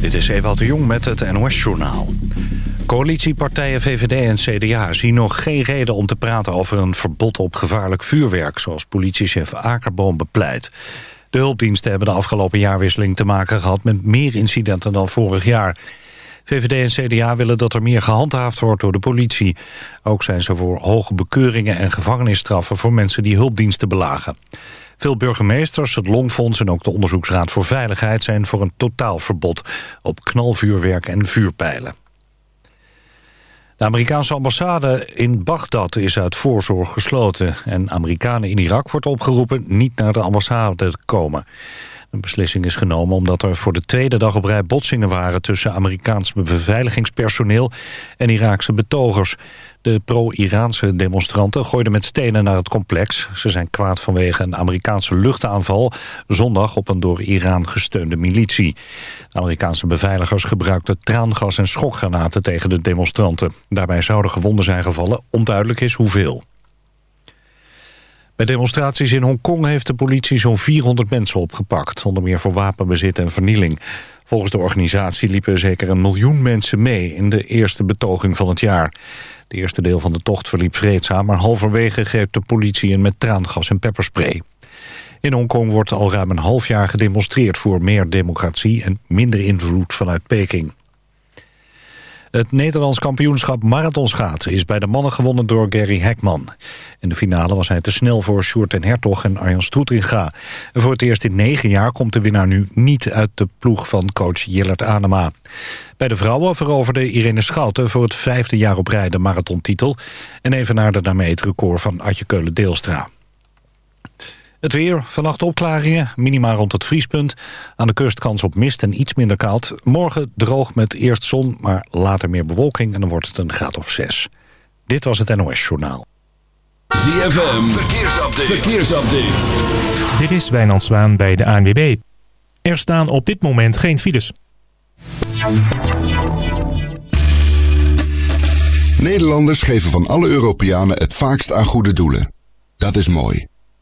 Dit is Ewout de Jong met het NOS-journaal. Coalitiepartijen VVD en CDA zien nog geen reden om te praten over een verbod op gevaarlijk vuurwerk... zoals politiechef Akerboom bepleit. De hulpdiensten hebben de afgelopen jaarwisseling te maken gehad... met meer incidenten dan vorig jaar. VVD en CDA willen dat er meer gehandhaafd wordt door de politie. Ook zijn ze voor hoge bekeuringen en gevangenisstraffen... voor mensen die hulpdiensten belagen. Veel burgemeesters, het Longfonds en ook de Onderzoeksraad voor Veiligheid... zijn voor een totaalverbod op knalvuurwerk en vuurpijlen. De Amerikaanse ambassade in Bagdad is uit voorzorg gesloten... en Amerikanen in Irak wordt opgeroepen niet naar de ambassade te komen. De beslissing is genomen omdat er voor de tweede dag op rij botsingen waren... tussen Amerikaans beveiligingspersoneel en Iraakse betogers. De pro-Iraanse demonstranten gooiden met stenen naar het complex. Ze zijn kwaad vanwege een Amerikaanse luchtaanval... zondag op een door Iran gesteunde militie. Amerikaanse beveiligers gebruikten traangas en schokgranaten tegen de demonstranten. Daarbij zouden gewonden zijn gevallen, onduidelijk is hoeveel. Bij demonstraties in Hongkong heeft de politie zo'n 400 mensen opgepakt... onder meer voor wapenbezit en vernieling. Volgens de organisatie liepen zeker een miljoen mensen mee... in de eerste betoging van het jaar. Het eerste deel van de tocht verliep vreedzaam... maar halverwege greep de politie in met traangas en pepperspray. In Hongkong wordt al ruim een half jaar gedemonstreerd... voor meer democratie en minder invloed vanuit Peking. Het Nederlands kampioenschap marathonschaatsen is bij de mannen gewonnen door Gary Hekman. In de finale was hij te snel voor Sjoerd en Hertog en Arjan Stroetringa. En voor het eerst in negen jaar komt de winnaar nu niet uit de ploeg van coach Jillert Anema. Bij de vrouwen veroverde Irene Schouten voor het vijfde jaar op rij de marathontitel... en evenaarde daarmee het record van Adje Keulen-Deelstra. Het weer, vannacht opklaringen, minima rond het vriespunt. Aan de kust kans op mist en iets minder koud. Morgen droog met eerst zon, maar later meer bewolking... en dan wordt het een graad of zes. Dit was het NOS Journaal. ZFM, verkeersupdate. verkeersupdate. Dit is Wijnand Zwaan bij de ANWB. Er staan op dit moment geen files. Nederlanders geven van alle Europeanen het vaakst aan goede doelen. Dat is mooi.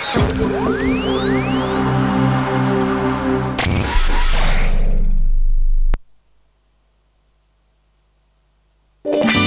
Thank you.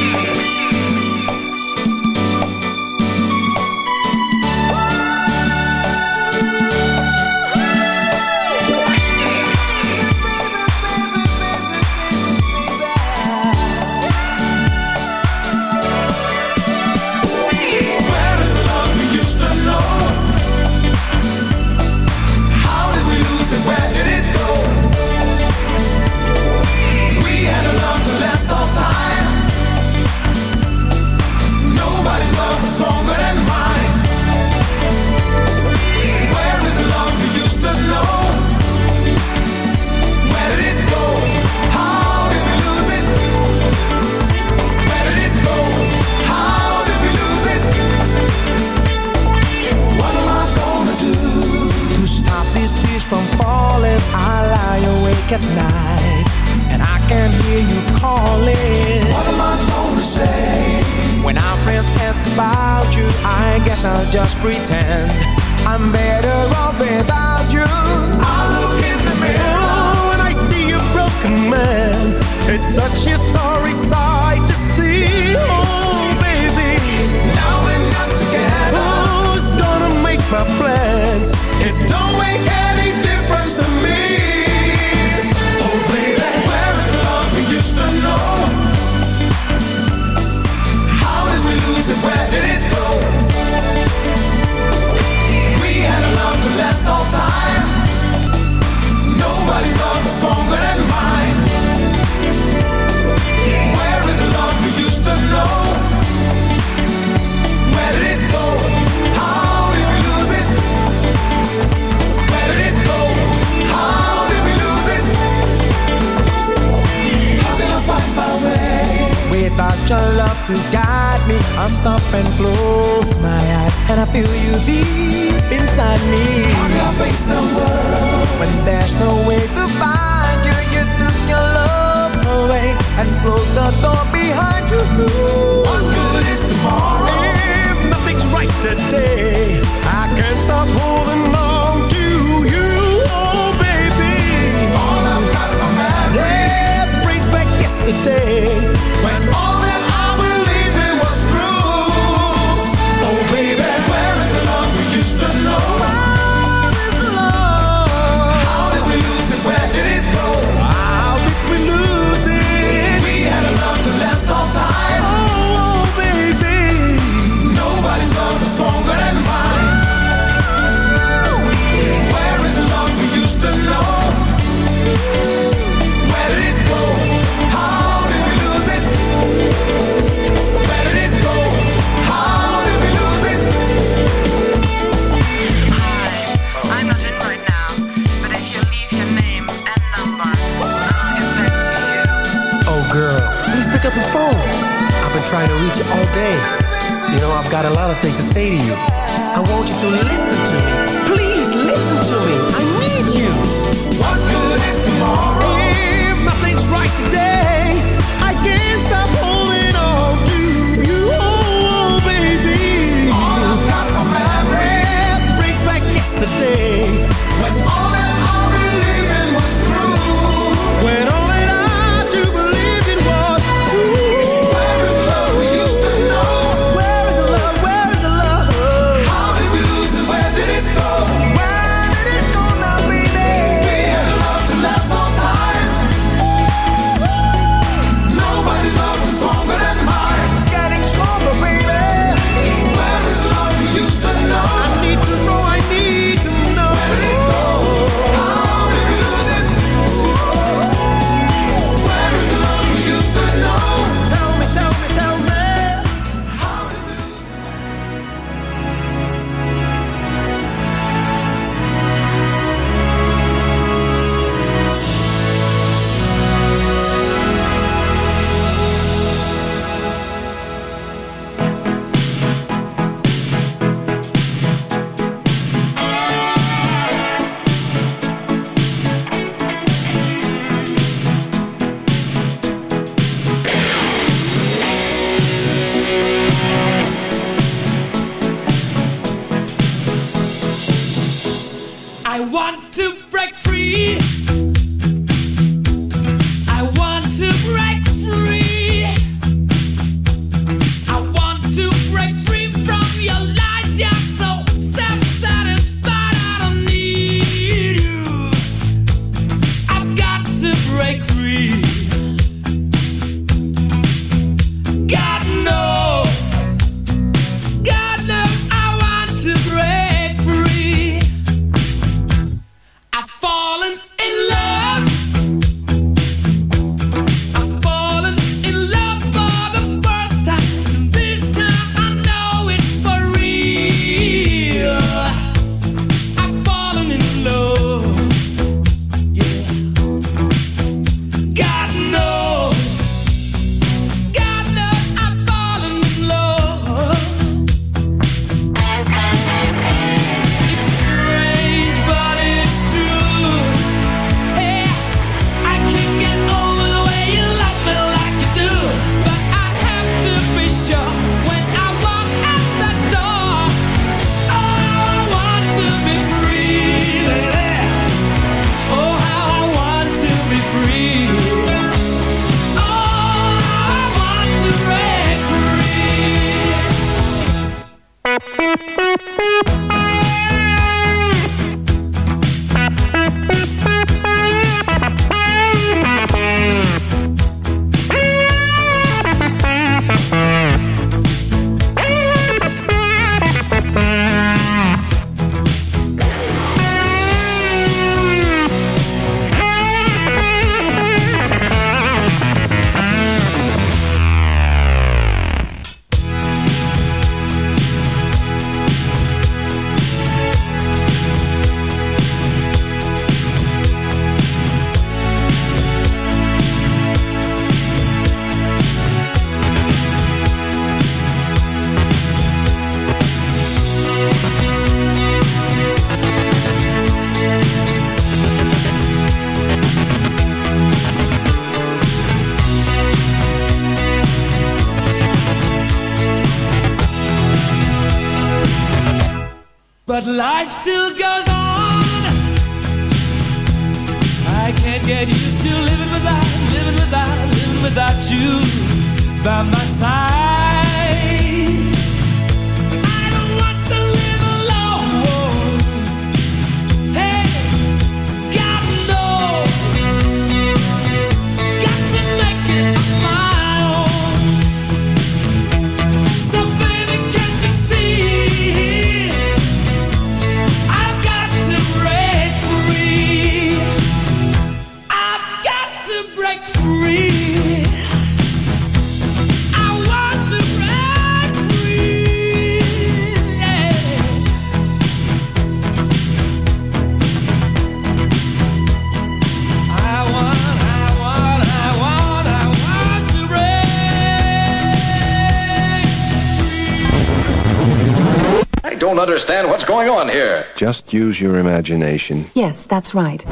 understand what's going on here. Just use your imagination. Yes, that's right.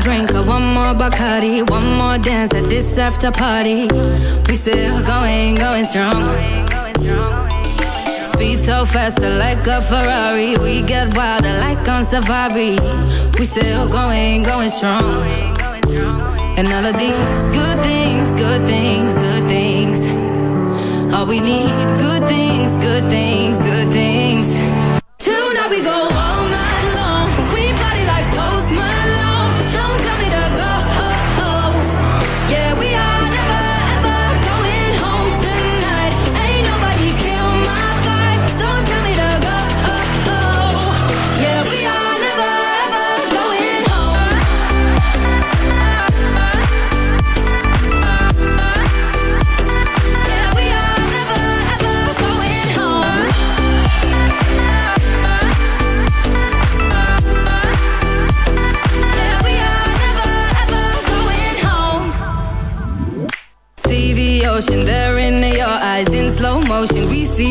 drink, one more Bacardi, one more dance at this after party. We still going, going strong. Going, going strong. Speed so faster like a Ferrari. We get wilder like on safari. We still going, going strong. And all of these good things, good things, good things. All we need, good things, good things, good things. Till now we go on.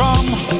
Drum,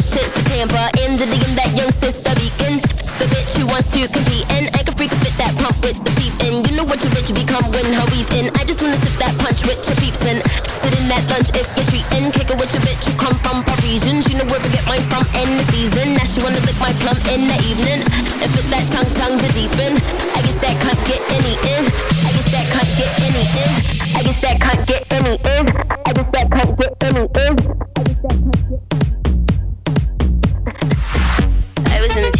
bitch shit's the camper. In the DM, that young sister beacon. The bitch who wants to compete and I can freak fit that pump with the peep in. You know what your bitch become when her in. I just wanna sip that punch with your peeps in. Sit in that lunch if you're treating. Kick it with your bitch who come from Parisian. She know where to get mine from in the season. Now she wanna lick my plum in the evening. And fit that tongue tongue to deepen. I guess that can't get any in. I guess that can't get any in. I guess that can't get any in. I guess that can't get any in.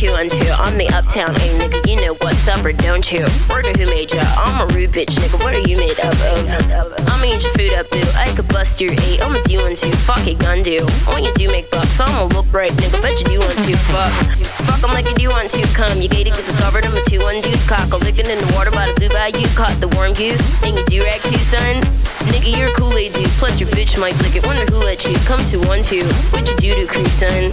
In the 212, I'm the uptown A nigga, you know what's up or don't you? Word who made ya? I'm a rude bitch nigga, what are you made up of? I'ma eat your food up boo, I could bust your eight, I'ma do two, fuck it gun do. When you do make bucks, I'ma look right nigga, bet you do want to, fuck. Fuck 'em like you do want to, come, you gated, get discovered, I'm a two one cock, a licking in the water by the blue bayou, caught the warm goose, and you do rag too son. Nigga, you're a Kool-Aid dude, plus your bitch might lick it, wonder who let you come to one two, What'd you do to crew son?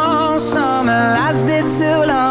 lasted too long.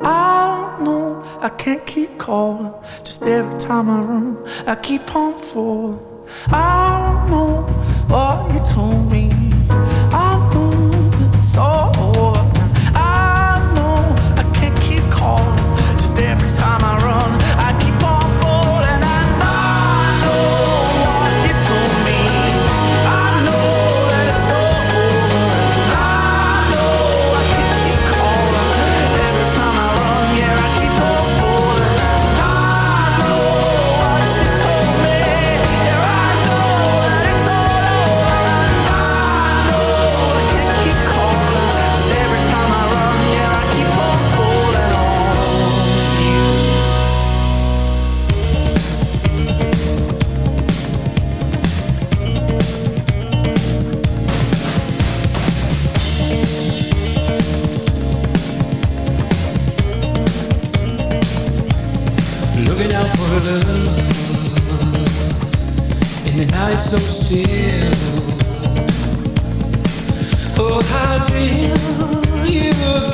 I know I can't keep calling. Just every time I run, I keep on falling. I know what you told me.